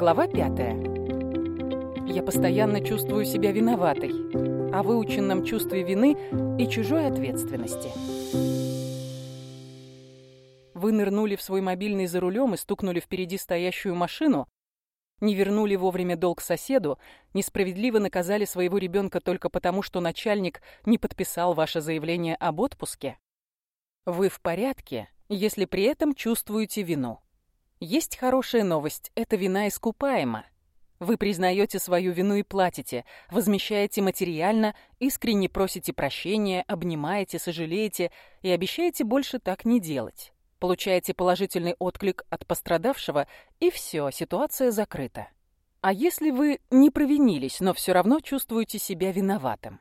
Глава пятая. Я постоянно чувствую себя виноватой, о выученном чувстве вины и чужой ответственности. Вы нырнули в свой мобильный за рулем и стукнули впереди стоящую машину, не вернули вовремя долг соседу, несправедливо наказали своего ребенка только потому, что начальник не подписал ваше заявление об отпуске. Вы в порядке, если при этом чувствуете вину. Есть хорошая новость, эта вина искупаема. Вы признаете свою вину и платите, возмещаете материально, искренне просите прощения, обнимаете, сожалеете и обещаете больше так не делать. Получаете положительный отклик от пострадавшего, и все, ситуация закрыта. А если вы не провинились, но все равно чувствуете себя виноватым?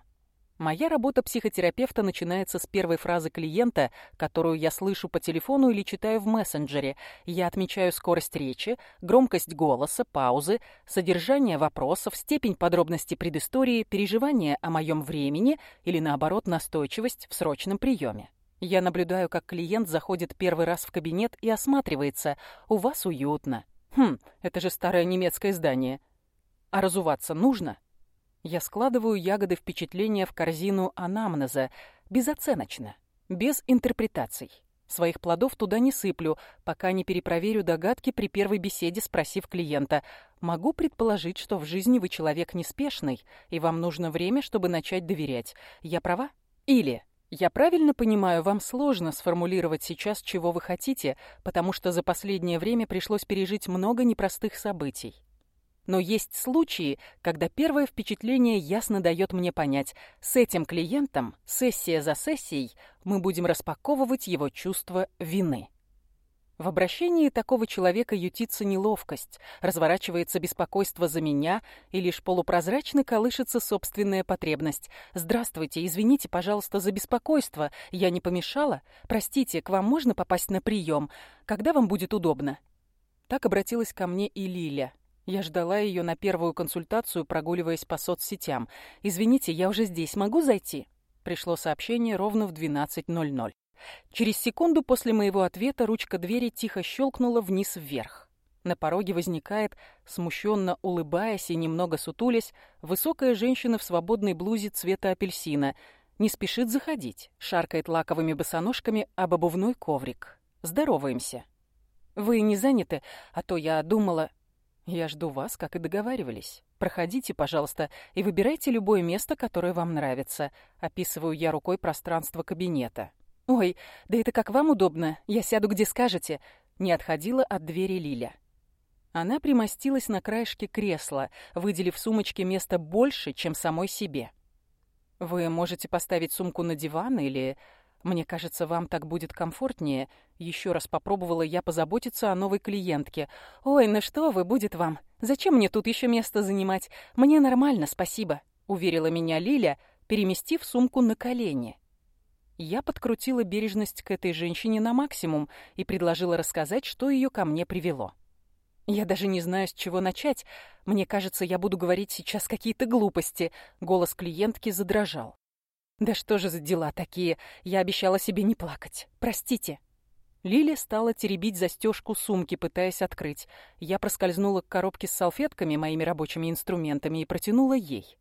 Моя работа психотерапевта начинается с первой фразы клиента, которую я слышу по телефону или читаю в мессенджере. Я отмечаю скорость речи, громкость голоса, паузы, содержание вопросов, степень подробности предыстории, переживания о моем времени или, наоборот, настойчивость в срочном приеме. Я наблюдаю, как клиент заходит первый раз в кабинет и осматривается. У вас уютно. Хм, это же старое немецкое здание. А разуваться нужно? Я складываю ягоды впечатления в корзину анамнеза, безоценочно, без интерпретаций. Своих плодов туда не сыплю, пока не перепроверю догадки при первой беседе, спросив клиента. Могу предположить, что в жизни вы человек неспешный, и вам нужно время, чтобы начать доверять. Я права? Или я правильно понимаю, вам сложно сформулировать сейчас, чего вы хотите, потому что за последнее время пришлось пережить много непростых событий. Но есть случаи, когда первое впечатление ясно дает мне понять, с этим клиентом, сессия за сессией, мы будем распаковывать его чувство вины. В обращении такого человека ютится неловкость, разворачивается беспокойство за меня, и лишь полупрозрачно колышется собственная потребность. «Здравствуйте, извините, пожалуйста, за беспокойство. Я не помешала? Простите, к вам можно попасть на прием? Когда вам будет удобно?» Так обратилась ко мне и Лиля. Я ждала ее на первую консультацию, прогуливаясь по соцсетям. «Извините, я уже здесь. Могу зайти?» Пришло сообщение ровно в 12.00. Через секунду после моего ответа ручка двери тихо щелкнула вниз-вверх. На пороге возникает, смущенно улыбаясь и немного сутулясь, высокая женщина в свободной блузе цвета апельсина. Не спешит заходить, шаркает лаковыми босоножками об обувной коврик. Здороваемся. «Вы не заняты? А то я думала...» Я жду вас, как и договаривались. Проходите, пожалуйста, и выбирайте любое место, которое вам нравится. Описываю я рукой пространство кабинета. Ой, да это как вам удобно. Я сяду, где скажете. Не отходила от двери Лиля. Она примостилась на краешке кресла, выделив сумочке место больше, чем самой себе. Вы можете поставить сумку на диван или мне кажется, вам так будет комфортнее. Еще раз попробовала я позаботиться о новой клиентке. Ой, ну что вы, будет вам. Зачем мне тут еще место занимать? Мне нормально, спасибо, уверила меня Лиля, переместив сумку на колени. Я подкрутила бережность к этой женщине на максимум и предложила рассказать, что ее ко мне привело. Я даже не знаю, с чего начать. Мне кажется, я буду говорить сейчас какие-то глупости. Голос клиентки задрожал. Да что же за дела такие? Я обещала себе не плакать. Простите. Лили стала теребить застежку сумки, пытаясь открыть. Я проскользнула к коробке с салфетками, моими рабочими инструментами, и протянула ей.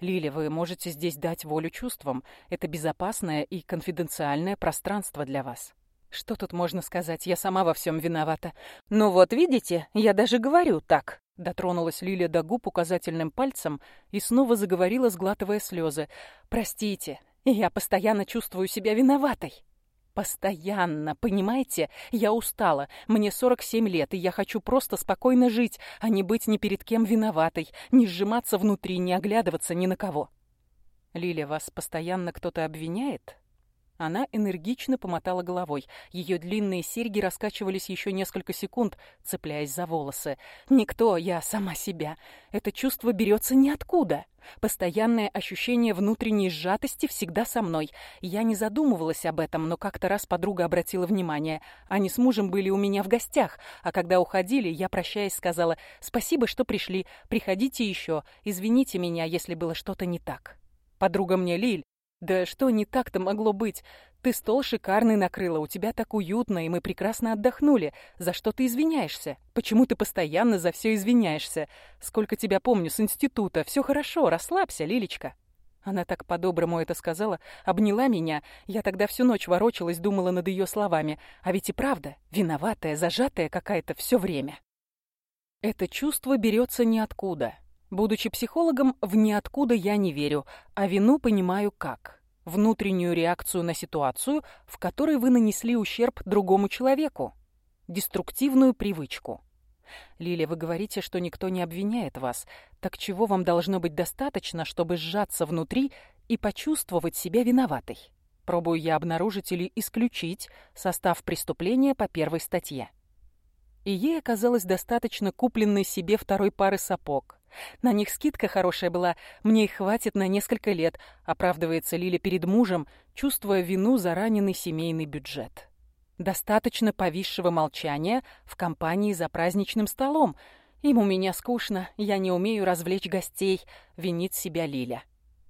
«Лили, вы можете здесь дать волю чувствам. Это безопасное и конфиденциальное пространство для вас». Что тут можно сказать? Я сама во всем виновата. Ну вот, видите, я даже говорю так. Дотронулась Лиля до губ указательным пальцем и снова заговорила, сглатывая слезы. «Простите, я постоянно чувствую себя виноватой». Постоянно, понимаете? Я устала. Мне 47 лет, и я хочу просто спокойно жить, а не быть ни перед кем виноватой, не сжиматься внутри, не оглядываться ни на кого. Лиля, вас постоянно кто-то обвиняет? Она энергично помотала головой. Ее длинные серьги раскачивались еще несколько секунд, цепляясь за волосы. «Никто, я сама себя. Это чувство берется ниоткуда. Постоянное ощущение внутренней сжатости всегда со мной. Я не задумывалась об этом, но как-то раз подруга обратила внимание. Они с мужем были у меня в гостях, а когда уходили, я, прощаясь, сказала «Спасибо, что пришли. Приходите еще. Извините меня, если было что-то не так». Подруга мне Лиль, Да что не так-то могло быть? Ты стол шикарный накрыла, у тебя так уютно, и мы прекрасно отдохнули. За что ты извиняешься? Почему ты постоянно за все извиняешься? Сколько тебя помню с института. Все хорошо, расслабься, Лилечка. Она так по-доброму это сказала, обняла меня. Я тогда всю ночь ворочалась, думала над ее словами. А ведь и правда, виноватая, зажатая какая-то все время. Это чувство берется ниоткуда. Будучи психологом, в ниоткуда я не верю, а вину понимаю как. Внутреннюю реакцию на ситуацию, в которой вы нанесли ущерб другому человеку. Деструктивную привычку. Лиля, вы говорите, что никто не обвиняет вас. Так чего вам должно быть достаточно, чтобы сжаться внутри и почувствовать себя виноватой? Пробую я обнаружить или исключить состав преступления по первой статье. И ей оказалось достаточно купленной себе второй пары сапог. На них скидка хорошая была, мне их хватит на несколько лет, оправдывается Лиля перед мужем, чувствуя вину за раненый семейный бюджет. Достаточно повисшего молчания в компании за праздничным столом. Им у меня скучно, я не умею развлечь гостей, винит себя Лиля.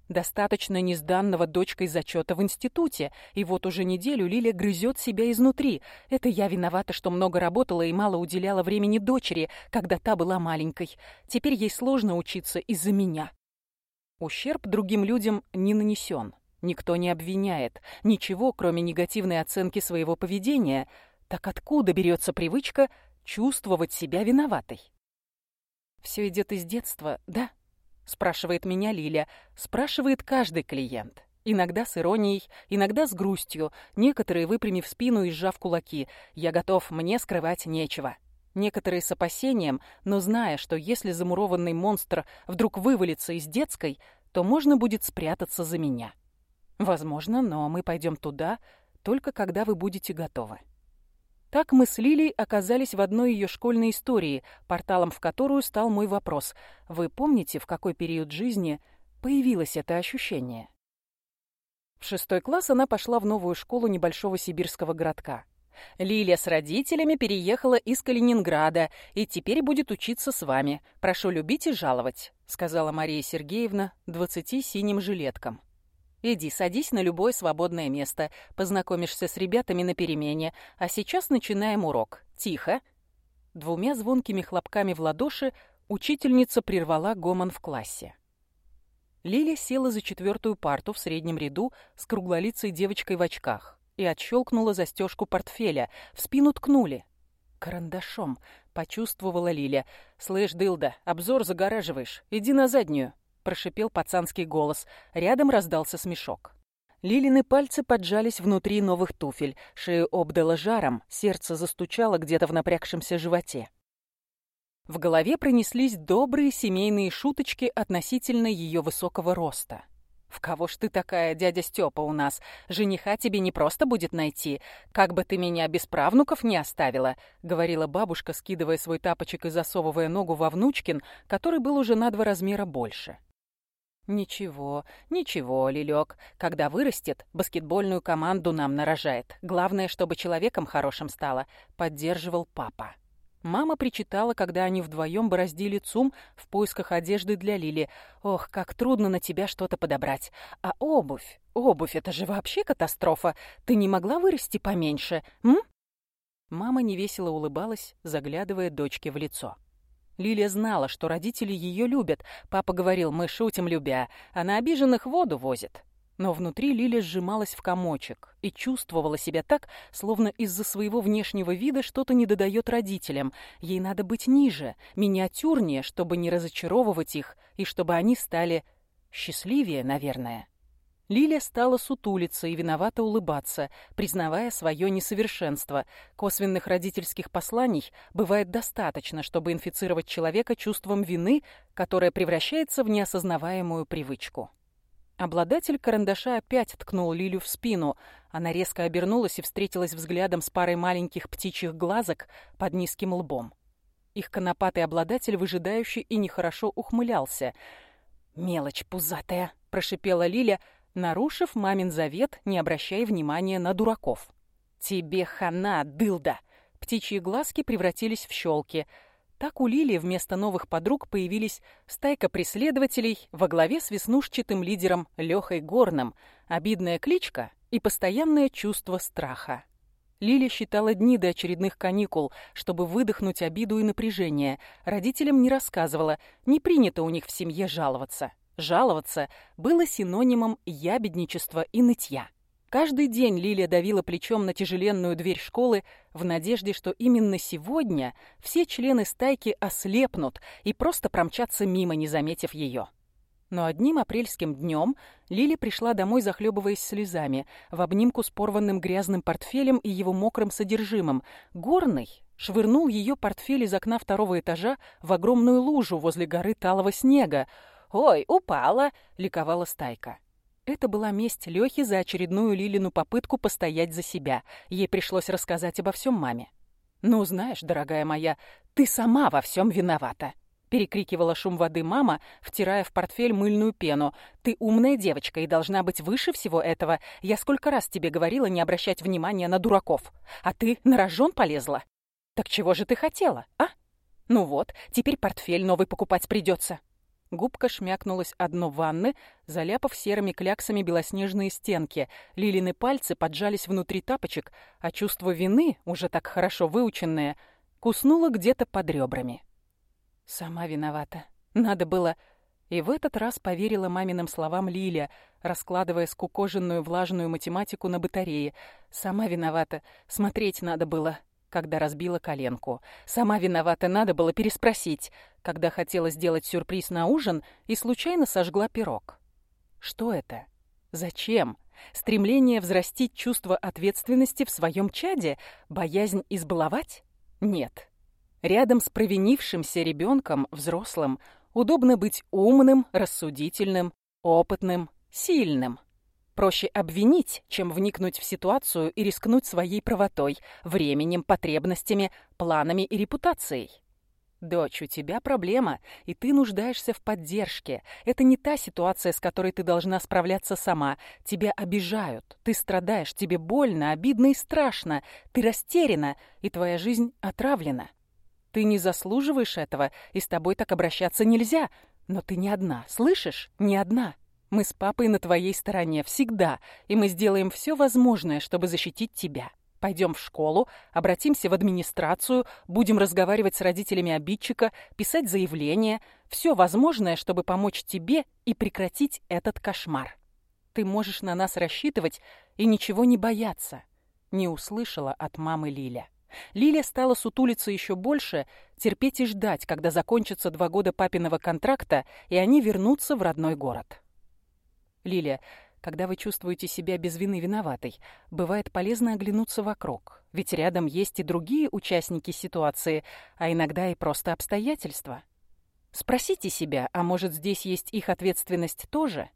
Достаточно незданного дочкой зачета в институте, и вот уже неделю Лиля грызет себя изнутри. Это я виновата, что много работала и мало уделяла времени дочери, когда та была маленькой. Теперь ей сложно учиться из-за меня. Ущерб другим людям не нанесен. Никто не обвиняет. Ничего, кроме негативной оценки своего поведения. Так откуда берется привычка чувствовать себя виноватой? Все идет из детства, да? Спрашивает меня Лиля. Спрашивает каждый клиент. Иногда с иронией, иногда с грустью, некоторые выпрямив спину и сжав кулаки. Я готов, мне скрывать нечего. Некоторые с опасением, но зная, что если замурованный монстр вдруг вывалится из детской, то можно будет спрятаться за меня. Возможно, но мы пойдем туда, только когда вы будете готовы. Так мы с Лилей оказались в одной ее школьной истории, порталом в которую стал мой вопрос. Вы помните, в какой период жизни появилось это ощущение? В шестой класс она пошла в новую школу небольшого сибирского городка. Лилия с родителями переехала из Калининграда и теперь будет учиться с вами. Прошу любить и жаловать», — сказала Мария Сергеевна двадцати синим жилеткам. Иди, садись на любое свободное место, познакомишься с ребятами на перемене, а сейчас начинаем урок. Тихо!» Двумя звонкими хлопками в ладоши учительница прервала гомон в классе. Лиля села за четвертую парту в среднем ряду с круглолицей девочкой в очках и отщелкнула застежку портфеля. В спину ткнули. «Карандашом», — почувствовала Лиля. «Слышь, дылда, обзор загораживаешь. Иди на заднюю» прошипел пацанский голос. Рядом раздался смешок. Лилины пальцы поджались внутри новых туфель, шею обдало жаром, сердце застучало где-то в напрягшемся животе. В голове пронеслись добрые семейные шуточки относительно ее высокого роста. «В кого ж ты такая, дядя Степа, у нас? Жениха тебе не просто будет найти. Как бы ты меня без правнуков не оставила», — говорила бабушка, скидывая свой тапочек и засовывая ногу во внучкин, который был уже на два размера больше. «Ничего, ничего, Лилек. Когда вырастет, баскетбольную команду нам нарожает. Главное, чтобы человеком хорошим стало», — поддерживал папа. Мама причитала, когда они вдвоем бороздили ЦУМ в поисках одежды для Лили. «Ох, как трудно на тебя что-то подобрать. А обувь? Обувь — это же вообще катастрофа. Ты не могла вырасти поменьше, м?» Мама невесело улыбалась, заглядывая дочке в лицо. Лилия знала, что родители ее любят. Папа говорил, мы шутим любя, а на обиженных воду возит. Но внутри Лилия сжималась в комочек и чувствовала себя так, словно из-за своего внешнего вида что-то не додает родителям. Ей надо быть ниже, миниатюрнее, чтобы не разочаровывать их, и чтобы они стали счастливее, наверное. Лиля стала сутулиться и виновато улыбаться, признавая свое несовершенство. Косвенных родительских посланий бывает достаточно, чтобы инфицировать человека чувством вины, которое превращается в неосознаваемую привычку. Обладатель карандаша опять ткнул Лилю в спину. Она резко обернулась и встретилась взглядом с парой маленьких птичьих глазок под низким лбом. Их конопатый обладатель выжидающий и нехорошо ухмылялся. «Мелочь пузатая!» — прошипела Лиля — нарушив мамин завет, не обращая внимания на дураков. «Тебе хана, дылда!» Птичьи глазки превратились в щелки. Так у Лили вместо новых подруг появились стайка преследователей во главе с веснушчатым лидером Лехой Горным, обидная кличка и постоянное чувство страха. Лили считала дни до очередных каникул, чтобы выдохнуть обиду и напряжение. Родителям не рассказывала, не принято у них в семье жаловаться. Жаловаться было синонимом ябедничества и нытья. Каждый день Лилия давила плечом на тяжеленную дверь школы в надежде, что именно сегодня все члены стайки ослепнут и просто промчатся мимо, не заметив ее. Но одним апрельским днем Лили пришла домой, захлебываясь слезами, в обнимку с порванным грязным портфелем и его мокрым содержимым. Горный швырнул ее портфель из окна второго этажа в огромную лужу возле горы талого снега. «Ой, упала!» — ликовала стайка. Это была месть Лёхи за очередную Лилину попытку постоять за себя. Ей пришлось рассказать обо всем маме. «Ну, знаешь, дорогая моя, ты сама во всем виновата!» перекрикивала шум воды мама, втирая в портфель мыльную пену. «Ты умная девочка и должна быть выше всего этого. Я сколько раз тебе говорила не обращать внимания на дураков. А ты на рожон полезла? Так чего же ты хотела, а? Ну вот, теперь портфель новый покупать придется». Губка шмякнулась о дно ванны, заляпав серыми кляксами белоснежные стенки. Лилины пальцы поджались внутри тапочек, а чувство вины, уже так хорошо выученное, куснуло где-то под ребрами. Сама виновата. Надо было... И в этот раз поверила маминым словам Лиля, раскладывая скукоженную влажную математику на батарее. Сама виновата. Смотреть надо было, когда разбила коленку. Сама виновата, надо было переспросить, когда хотела сделать сюрприз на ужин и случайно сожгла пирог. Что это? Зачем? Стремление взрастить чувство ответственности в своем чаде? Боязнь избаловать? Нет. Рядом с провинившимся ребенком, взрослым, удобно быть умным, рассудительным, опытным, сильным. Проще обвинить, чем вникнуть в ситуацию и рискнуть своей правотой, временем, потребностями, планами и репутацией. Дочь, у тебя проблема, и ты нуждаешься в поддержке. Это не та ситуация, с которой ты должна справляться сама. Тебя обижают, ты страдаешь, тебе больно, обидно и страшно. Ты растеряна, и твоя жизнь отравлена. Ты не заслуживаешь этого, и с тобой так обращаться нельзя. Но ты не одна, слышишь? Не одна. Мы с папой на твоей стороне всегда, и мы сделаем все возможное, чтобы защитить тебя. Пойдем в школу, обратимся в администрацию, будем разговаривать с родителями обидчика, писать заявление. Все возможное, чтобы помочь тебе и прекратить этот кошмар. Ты можешь на нас рассчитывать и ничего не бояться. Не услышала от мамы Лиля. Лилия стала сутулиться еще больше, терпеть и ждать, когда закончатся два года папиного контракта, и они вернутся в родной город. Лилия, когда вы чувствуете себя без вины виноватой, бывает полезно оглянуться вокруг, ведь рядом есть и другие участники ситуации, а иногда и просто обстоятельства. Спросите себя, а может здесь есть их ответственность тоже?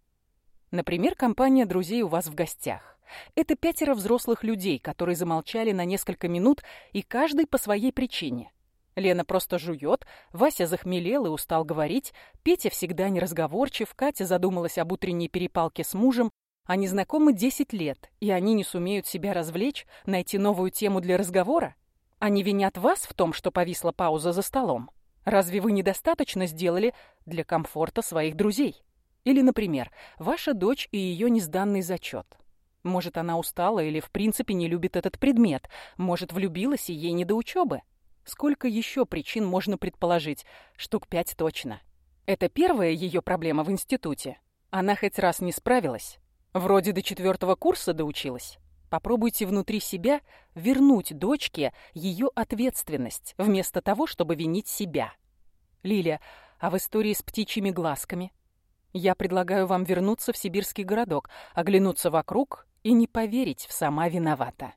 Например, компания друзей у вас в гостях. Это пятеро взрослых людей, которые замолчали на несколько минут, и каждый по своей причине. Лена просто жует, Вася захмелел и устал говорить, Петя всегда неразговорчив, Катя задумалась об утренней перепалке с мужем, они знакомы 10 лет, и они не сумеют себя развлечь, найти новую тему для разговора? Они винят вас в том, что повисла пауза за столом? Разве вы недостаточно сделали для комфорта своих друзей? Или, например, ваша дочь и ее несданный зачет. Может, она устала или в принципе не любит этот предмет. Может, влюбилась и ей не до учебы. Сколько еще причин можно предположить? Штук пять точно. Это первая ее проблема в институте. Она хоть раз не справилась. Вроде до четвертого курса доучилась. Попробуйте внутри себя вернуть дочке ее ответственность, вместо того, чтобы винить себя. Лиля, а в истории с птичьими глазками? Я предлагаю вам вернуться в сибирский городок, оглянуться вокруг и не поверить в «сама виновата».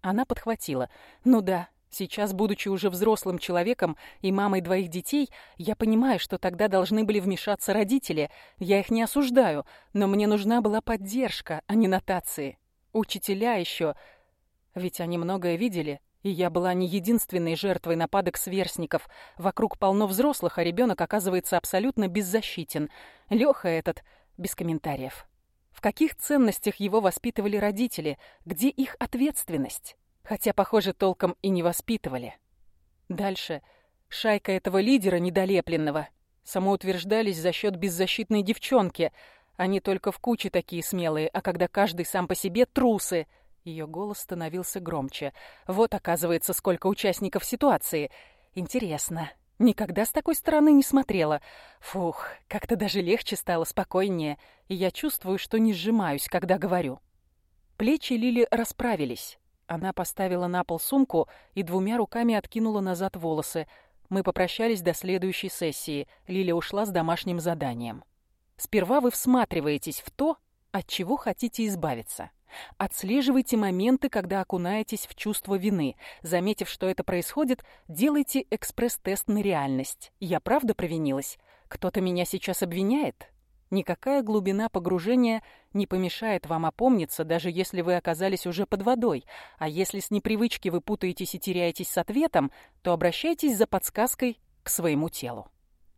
Она подхватила. «Ну да, сейчас, будучи уже взрослым человеком и мамой двоих детей, я понимаю, что тогда должны были вмешаться родители. Я их не осуждаю, но мне нужна была поддержка, а не нотации. Учителя еще... Ведь они многое видели, и я была не единственной жертвой нападок сверстников. Вокруг полно взрослых, а ребенок оказывается абсолютно беззащитен. Леха этот без комментариев. В каких ценностях его воспитывали родители? Где их ответственность? Хотя, похоже, толком и не воспитывали. Дальше Шайка этого лидера недолепленного самоутверждались за счет беззащитной девчонки. Они только в куче такие смелые, а когда каждый сам по себе трусы. Ее голос становился громче. Вот, оказывается, сколько участников ситуации. Интересно. Никогда с такой стороны не смотрела. Фух, как-то даже легче стало, спокойнее. И я чувствую, что не сжимаюсь, когда говорю. Плечи Лили расправились. Она поставила на пол сумку и двумя руками откинула назад волосы. Мы попрощались до следующей сессии. Лиля ушла с домашним заданием. Сперва вы всматриваетесь в то, от чего хотите избавиться. Отслеживайте моменты, когда окунаетесь в чувство вины. Заметив, что это происходит, делайте экспресс-тест на реальность. Я правда провинилась? Кто-то меня сейчас обвиняет? Никакая глубина погружения не помешает вам опомниться, даже если вы оказались уже под водой. А если с непривычки вы путаетесь и теряетесь с ответом, то обращайтесь за подсказкой к своему телу.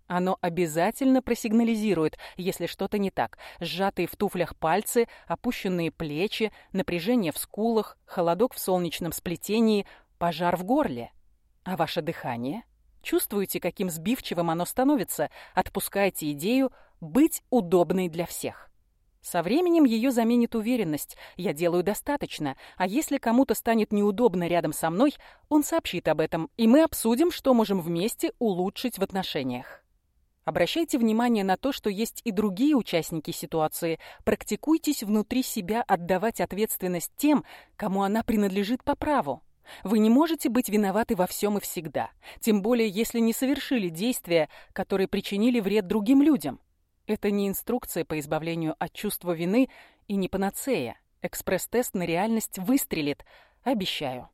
Оно обязательно просигнализирует, если что-то не так. Сжатые в туфлях пальцы, опущенные плечи, напряжение в скулах, холодок в солнечном сплетении, пожар в горле. А ваше дыхание? Чувствуете, каким сбивчивым оно становится? Отпускайте идею быть удобной для всех. Со временем ее заменит уверенность. Я делаю достаточно, а если кому-то станет неудобно рядом со мной, он сообщит об этом, и мы обсудим, что можем вместе улучшить в отношениях. Обращайте внимание на то, что есть и другие участники ситуации. Практикуйтесь внутри себя отдавать ответственность тем, кому она принадлежит по праву. Вы не можете быть виноваты во всем и всегда, тем более если не совершили действия, которые причинили вред другим людям. Это не инструкция по избавлению от чувства вины и не панацея. Экспресс-тест на реальность выстрелит, обещаю.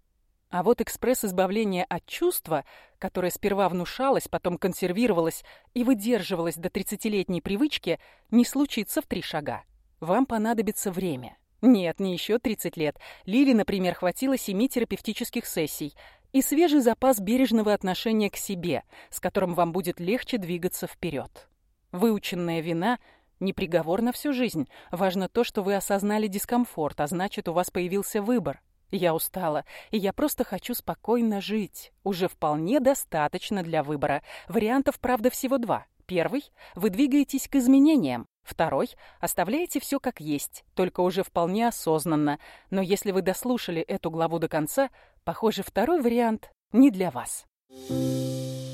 А вот экспресс избавления от чувства, которое сперва внушалось, потом консервировалось и выдерживалось до 30-летней привычки, не случится в три шага. Вам понадобится время. Нет, не еще 30 лет. Лили, например, хватило семи терапевтических сессий и свежий запас бережного отношения к себе, с которым вам будет легче двигаться вперед. Выученная вина – не приговор на всю жизнь. Важно то, что вы осознали дискомфорт, а значит, у вас появился выбор. Я устала, и я просто хочу спокойно жить. Уже вполне достаточно для выбора. Вариантов, правда, всего два. Первый – вы двигаетесь к изменениям. Второй – оставляете все как есть, только уже вполне осознанно. Но если вы дослушали эту главу до конца, похоже, второй вариант не для вас. Thank you.